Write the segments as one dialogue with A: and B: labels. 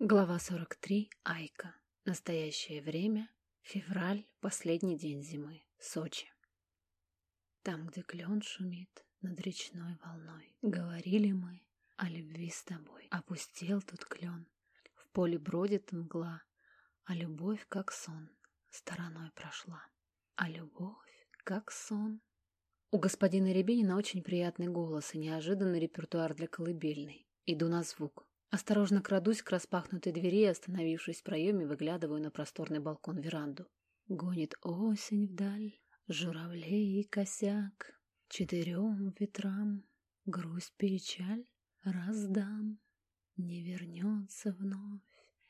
A: Глава 43. Айка. Настоящее время. Февраль. Последний день зимы. Сочи. Там, где клен шумит над речной волной, говорили мы о любви с тобой. Опустел тут клен, в поле бродит мгла, а любовь, как сон, стороной прошла. А любовь, как сон. У господина Рябинина очень приятный голос и неожиданный репертуар для колыбельной. Иду на звук. Осторожно крадусь к распахнутой двери и, остановившись в проеме, выглядываю на просторный балкон-веранду. Гонит осень вдаль, журавлей и косяк, Четырем ветрам грусть печаль раздам. Не вернется вновь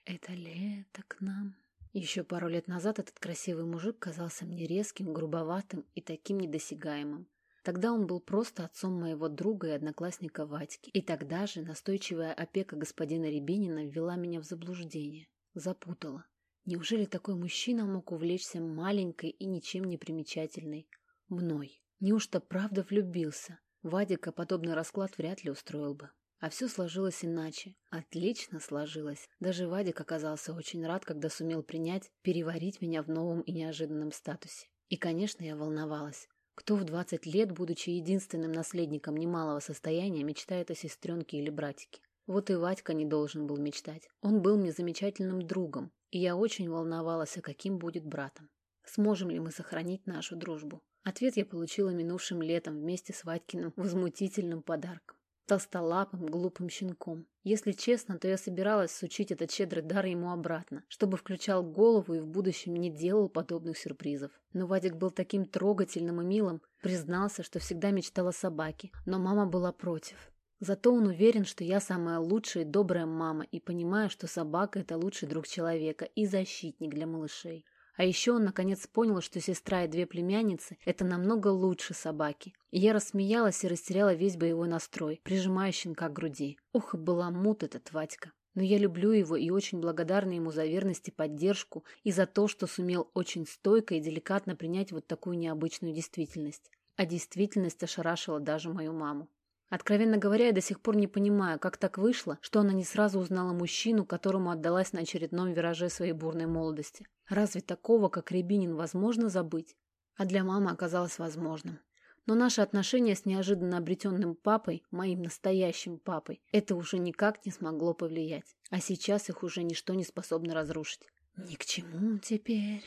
A: это лето к нам. Еще пару лет назад этот красивый мужик казался мне резким, грубоватым и таким недосягаемым. Тогда он был просто отцом моего друга и одноклассника Вадьки. И тогда же настойчивая опека господина Рябинина ввела меня в заблуждение. Запутала. Неужели такой мужчина мог увлечься маленькой и ничем не примечательной? Мной. Неужто правда влюбился? Вадика подобный расклад вряд ли устроил бы. А все сложилось иначе. Отлично сложилось. Даже Вадик оказался очень рад, когда сумел принять, переварить меня в новом и неожиданном статусе. И, конечно, я волновалась. Кто в 20 лет, будучи единственным наследником немалого состояния, мечтает о сестренке или братике? Вот и Вадька не должен был мечтать. Он был мне замечательным другом, и я очень волновалась, а каким будет братом. Сможем ли мы сохранить нашу дружбу? Ответ я получила минувшим летом вместе с Вадькиным возмутительным подарком толстолапым, глупым щенком. Если честно, то я собиралась сучить этот щедрый дар ему обратно, чтобы включал голову и в будущем не делал подобных сюрпризов. Но Вадик был таким трогательным и милым, признался, что всегда мечтал о собаке, но мама была против. Зато он уверен, что я самая лучшая и добрая мама и понимаю, что собака – это лучший друг человека и защитник для малышей. А еще он наконец понял, что сестра и две племянницы – это намного лучше собаки. И я рассмеялась и растеряла весь боевой настрой, прижимая щенка к груди. Ух, была мут этот Вадька. Но я люблю его и очень благодарна ему за верность и поддержку, и за то, что сумел очень стойко и деликатно принять вот такую необычную действительность. А действительность ошарашила даже мою маму. Откровенно говоря, я до сих пор не понимаю, как так вышло, что она не сразу узнала мужчину, которому отдалась на очередном вираже своей бурной молодости. Разве такого, как Рябинин, возможно забыть? А для мамы оказалось возможным. Но наши отношения с неожиданно обретенным папой, моим настоящим папой, это уже никак не смогло повлиять. А сейчас их уже ничто не способно разрушить. Ни к чему теперь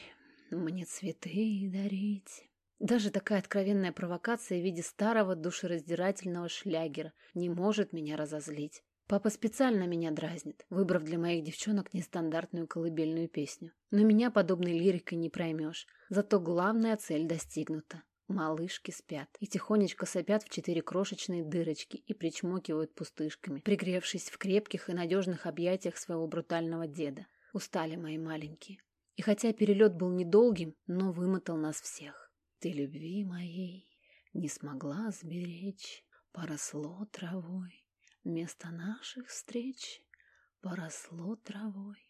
A: мне цветы дарить. Даже такая откровенная провокация в виде старого душераздирательного шлягера не может меня разозлить. Папа специально меня дразнит, выбрав для моих девчонок нестандартную колыбельную песню. Но меня подобной лирикой не проймешь. Зато главная цель достигнута. Малышки спят и тихонечко сопят в четыре крошечные дырочки и причмокивают пустышками, пригревшись в крепких и надежных объятиях своего брутального деда. Устали мои маленькие. И хотя перелет был недолгим, но вымотал нас всех. Ты любви моей не смогла сберечь, Поросло травой, Место наших встреч поросло травой.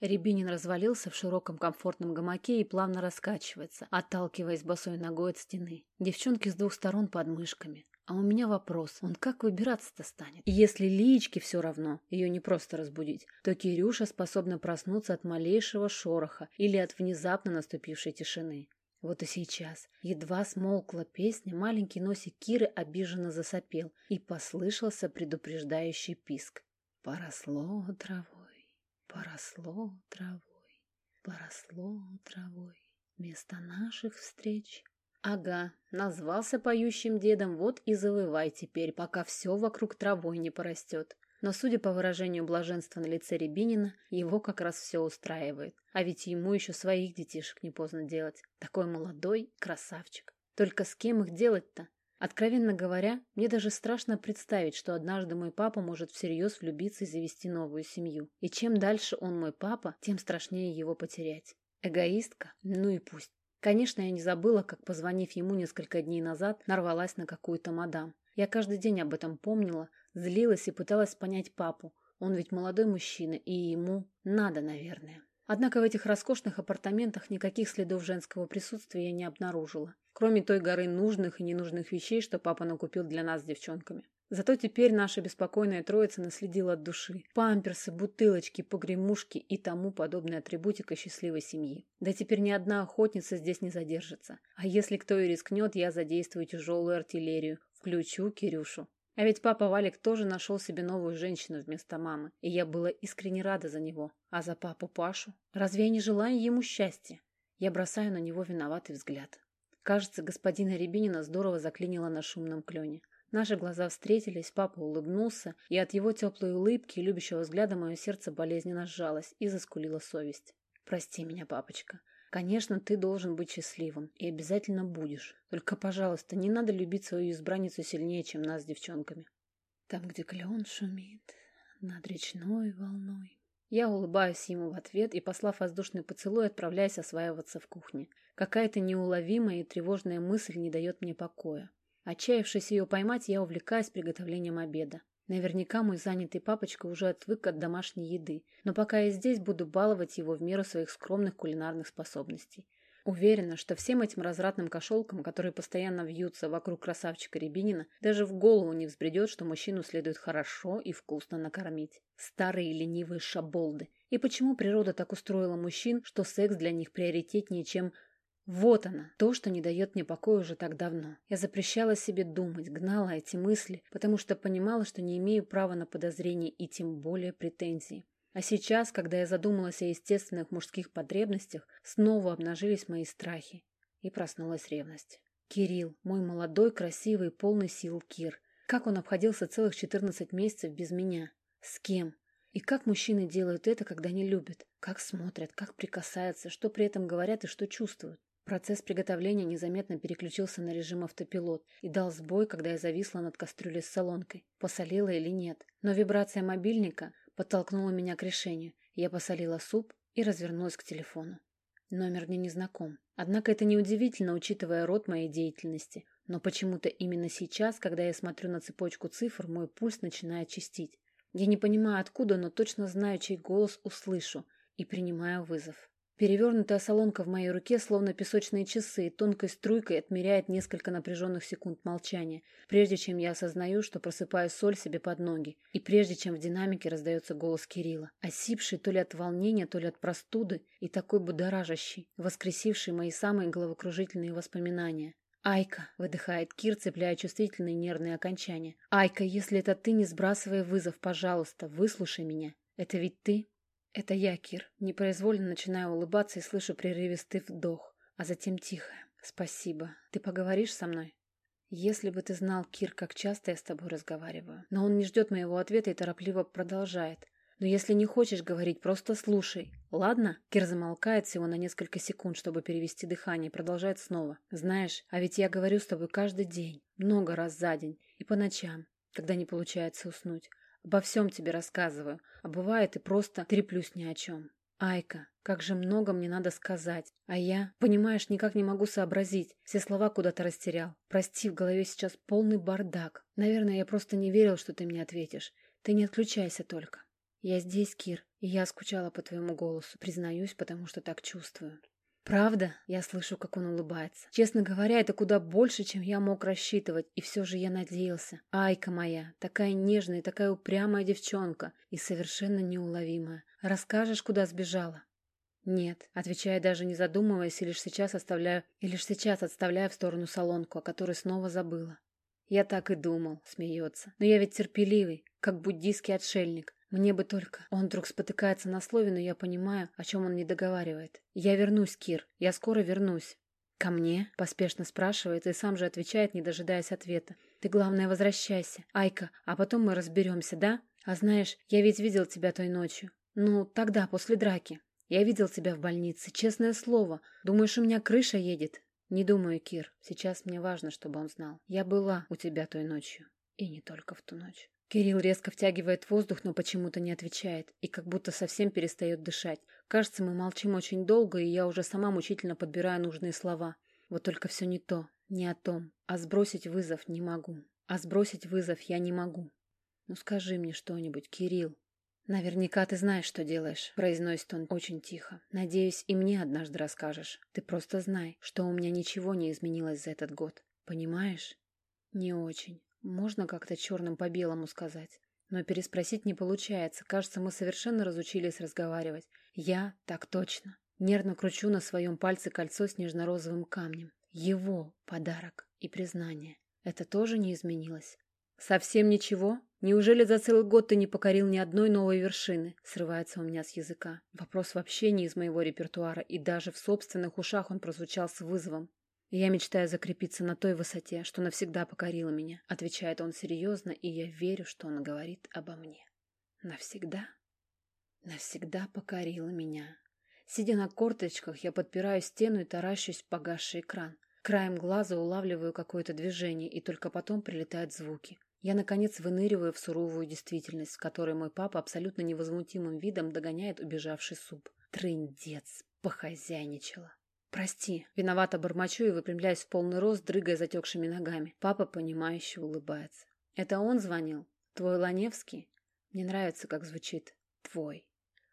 A: Рябинин развалился в широком комфортном гамаке и плавно раскачивается, отталкиваясь босой ногой от стены. Девчонки с двух сторон под мышками. А у меня вопрос, он как выбираться-то станет? И если Личке все равно, ее не просто разбудить, то Кирюша способна проснуться от малейшего шороха или от внезапно наступившей тишины. Вот и сейчас, едва смолкла песня, маленький носик Киры обиженно засопел, и послышался предупреждающий писк. Поросло травой, поросло травой, поросло травой, вместо наших встреч. Ага, назвался поющим дедом, вот и завывай теперь, пока все вокруг травой не порастет. Но, судя по выражению блаженства на лице Рябинина, его как раз все устраивает. А ведь ему еще своих детишек не поздно делать. Такой молодой красавчик. Только с кем их делать-то? Откровенно говоря, мне даже страшно представить, что однажды мой папа может всерьез влюбиться и завести новую семью. И чем дальше он мой папа, тем страшнее его потерять. Эгоистка? Ну и пусть. Конечно, я не забыла, как, позвонив ему несколько дней назад, нарвалась на какую-то мадам. Я каждый день об этом помнила, Злилась и пыталась понять папу. Он ведь молодой мужчина, и ему надо, наверное. Однако в этих роскошных апартаментах никаких следов женского присутствия я не обнаружила, кроме той горы нужных и ненужных вещей, что папа накупил для нас с девчонками. Зато теперь наша беспокойная троица наследила от души. Памперсы, бутылочки, погремушки и тому подобная атрибутика счастливой семьи. Да теперь ни одна охотница здесь не задержится. А если кто и рискнет, я задействую тяжелую артиллерию. Включу Кирюшу. А ведь папа Валик тоже нашел себе новую женщину вместо мамы, и я была искренне рада за него. А за папу Пашу? Разве я не желаю ему счастья? Я бросаю на него виноватый взгляд. Кажется, господина Рябинина здорово заклинило на шумном клене. Наши глаза встретились, папа улыбнулся, и от его теплой улыбки и любящего взгляда мое сердце болезненно сжалось и заскулила совесть. «Прости меня, папочка. Конечно, ты должен быть счастливым, и обязательно будешь. Только, пожалуйста, не надо любить свою избранницу сильнее, чем нас с девчонками». Там, где клен шумит, над речной волной. Я улыбаюсь ему в ответ и, послав воздушный поцелуй, отправляюсь осваиваться в кухне. Какая-то неуловимая и тревожная мысль не дает мне покоя. Отчаявшись ее поймать, я увлекаюсь приготовлением обеда. Наверняка мой занятый папочка уже отвык от домашней еды, но пока я здесь, буду баловать его в меру своих скромных кулинарных способностей. Уверена, что всем этим развратным кошелкам, которые постоянно вьются вокруг красавчика Рябинина, даже в голову не взбредет, что мужчину следует хорошо и вкусно накормить. Старые ленивые шаболды. И почему природа так устроила мужчин, что секс для них приоритетнее, чем вот она, то, что не дает мне покоя уже так давно. Я запрещала себе думать, гнала эти мысли, потому что понимала, что не имею права на подозрения и тем более претензии. А сейчас, когда я задумалась о естественных мужских потребностях, снова обнажились мои страхи. И проснулась ревность. Кирилл, мой молодой, красивый, полный сил Кир. Как он обходился целых 14 месяцев без меня? С кем? И как мужчины делают это, когда не любят? Как смотрят, как прикасаются, что при этом говорят и что чувствуют? Процесс приготовления незаметно переключился на режим автопилот и дал сбой, когда я зависла над кастрюлей с солонкой. Посолила или нет. Но вибрация мобильника подтолкнула меня к решению. Я посолила суп и развернулась к телефону. Номер мне не знаком. Однако это неудивительно, учитывая род моей деятельности. Но почему-то именно сейчас, когда я смотрю на цепочку цифр, мой пульс начинает чистить. Я не понимаю откуда, но точно знаю, чей голос услышу, и принимаю вызов. Перевернутая солонка в моей руке, словно песочные часы, тонкой струйкой отмеряет несколько напряженных секунд молчания, прежде чем я осознаю, что просыпаю соль себе под ноги, и прежде чем в динамике раздается голос Кирилла, осипший то ли от волнения, то ли от простуды, и такой будоражащий, воскресивший мои самые головокружительные воспоминания. «Айка!» — выдыхает Кир, цепляя чувствительные нервные окончания. «Айка, если это ты, не сбрасывай вызов, пожалуйста, выслушай меня. Это ведь ты?» Это я, Кир. Непроизвольно начинаю улыбаться и слышу прерывистый вдох, а затем тихое. Спасибо. Ты поговоришь со мной? Если бы ты знал, Кир, как часто я с тобой разговариваю. Но он не ждет моего ответа и торопливо продолжает. Но если не хочешь говорить, просто слушай. Ладно? Кир замолкает всего на несколько секунд, чтобы перевести дыхание, и продолжает снова. Знаешь, а ведь я говорю с тобой каждый день, много раз за день и по ночам, когда не получается уснуть. Обо всем тебе рассказываю, а бывает и просто треплюсь ни о чем. Айка, как же много мне надо сказать. А я, понимаешь, никак не могу сообразить. Все слова куда-то растерял. Прости, в голове сейчас полный бардак. Наверное, я просто не верил, что ты мне ответишь. Ты не отключайся только. Я здесь, Кир, и я скучала по твоему голосу. Признаюсь, потому что так чувствую. «Правда?» Я слышу, как он улыбается. Честно говоря, это куда больше, чем я мог рассчитывать, и все же я надеялся. Айка моя, такая нежная такая упрямая девчонка, и совершенно неуловимая. Расскажешь, куда сбежала? «Нет», отвечая даже не задумываясь, и лишь сейчас оставляю, и лишь сейчас отставляю в сторону солонку, о которой снова забыла. «Я так и думал», — смеется. «Но я ведь терпеливый, как буддийский отшельник. Мне бы только... Он вдруг спотыкается на слове, но я понимаю, о чем он не договаривает. Я вернусь, Кир. Я скоро вернусь. «Ко мне?» – поспешно спрашивает и сам же отвечает, не дожидаясь ответа. «Ты, главное, возвращайся. Айка, а потом мы разберемся, да? А знаешь, я ведь видел тебя той ночью. Ну, тогда, после драки. Я видел тебя в больнице, честное слово. Думаешь, у меня крыша едет?» «Не думаю, Кир. Сейчас мне важно, чтобы он знал. Я была у тебя той ночью. И не только в ту ночь». Кирилл резко втягивает воздух, но почему-то не отвечает и как будто совсем перестает дышать. Кажется, мы молчим очень долго, и я уже сама мучительно подбираю нужные слова. Вот только все не то, не о том. А сбросить вызов не могу. А сбросить вызов я не могу. Ну скажи мне что-нибудь, Кирилл. «Наверняка ты знаешь, что делаешь», — произносит он очень тихо. «Надеюсь, и мне однажды расскажешь. Ты просто знай, что у меня ничего не изменилось за этот год. Понимаешь?» «Не очень. Можно как-то черным по белому сказать. Но переспросить не получается. Кажется, мы совершенно разучились разговаривать. Я так точно. Нервно кручу на своем пальце кольцо с нежно-розовым камнем. Его подарок и признание. Это тоже не изменилось. Совсем ничего? Неужели за целый год ты не покорил ни одной новой вершины? Срывается у меня с языка. Вопрос вообще не из моего репертуара, и даже в собственных ушах он прозвучал с вызовом. «Я мечтаю закрепиться на той высоте, что навсегда покорила меня», — отвечает он серьезно, и я верю, что он говорит обо мне. «Навсегда?» «Навсегда покорила меня». Сидя на корточках, я подпираю стену и таращусь в погасший экран. Краем глаза улавливаю какое-то движение, и только потом прилетают звуки. Я, наконец, выныриваю в суровую действительность, в которой мой папа абсолютно невозмутимым видом догоняет убежавший суп. Трындец, похозяйничала. «Прости». Виновато бормочу и выпрямляюсь в полный рост, дрыгая затекшими ногами. Папа, понимающе улыбается. «Это он звонил? Твой Ланевский?» Мне нравится, как звучит «твой».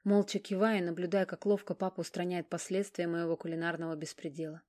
A: Молча кивая, наблюдая, как ловко папа устраняет последствия моего кулинарного беспредела.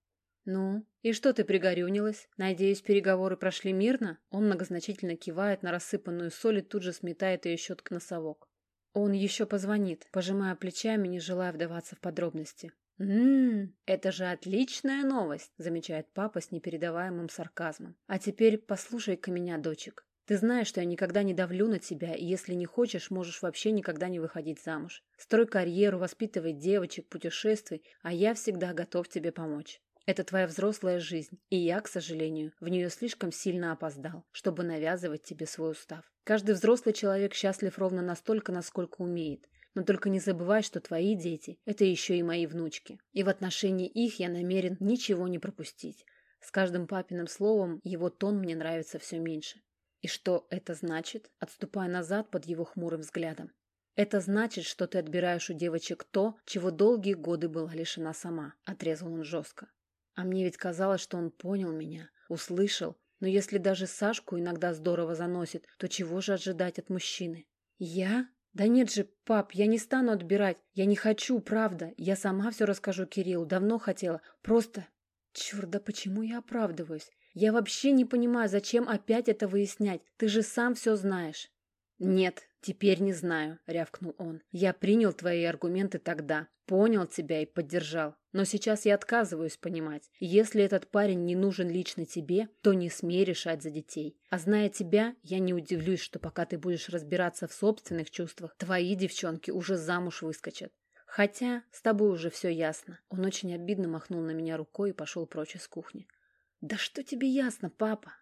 A: «Ну, и что ты пригорюнилась? Надеюсь, переговоры прошли мирно?» Он многозначительно кивает на рассыпанную соль и тут же сметает ее щеткой носовок. Он еще позвонит, пожимая плечами, не желая вдаваться в подробности. «Ммм, это же отличная новость», — замечает папа с непередаваемым сарказмом. «А теперь послушай-ка меня, дочек. Ты знаешь, что я никогда не давлю на тебя, и если не хочешь, можешь вообще никогда не выходить замуж. Строй карьеру, воспитывай девочек, путешествуй, а я всегда готов тебе помочь. Это твоя взрослая жизнь, и я, к сожалению, в нее слишком сильно опоздал, чтобы навязывать тебе свой устав. Каждый взрослый человек счастлив ровно настолько, насколько умеет. Но только не забывай, что твои дети – это еще и мои внучки. И в отношении их я намерен ничего не пропустить. С каждым папиным словом его тон мне нравится все меньше. И что это значит? Отступая назад под его хмурым взглядом. Это значит, что ты отбираешь у девочек то, чего долгие годы была лишена сама, отрезал он жестко. А мне ведь казалось, что он понял меня, услышал. Но если даже Сашку иногда здорово заносит, то чего же ожидать от мужчины? Я? «Да нет же, пап, я не стану отбирать. Я не хочу, правда. Я сама все расскажу Кириллу. Давно хотела. Просто... Черт, да почему я оправдываюсь? Я вообще не понимаю, зачем опять это выяснять. Ты же сам все знаешь». «Нет, теперь не знаю», — рявкнул он. «Я принял твои аргументы тогда, понял тебя и поддержал. Но сейчас я отказываюсь понимать. Если этот парень не нужен лично тебе, то не смей решать за детей. А зная тебя, я не удивлюсь, что пока ты будешь разбираться в собственных чувствах, твои девчонки уже замуж выскочат. Хотя с тобой уже все ясно. Он очень обидно махнул на меня рукой и пошел прочь из кухни. «Да что тебе ясно, папа?»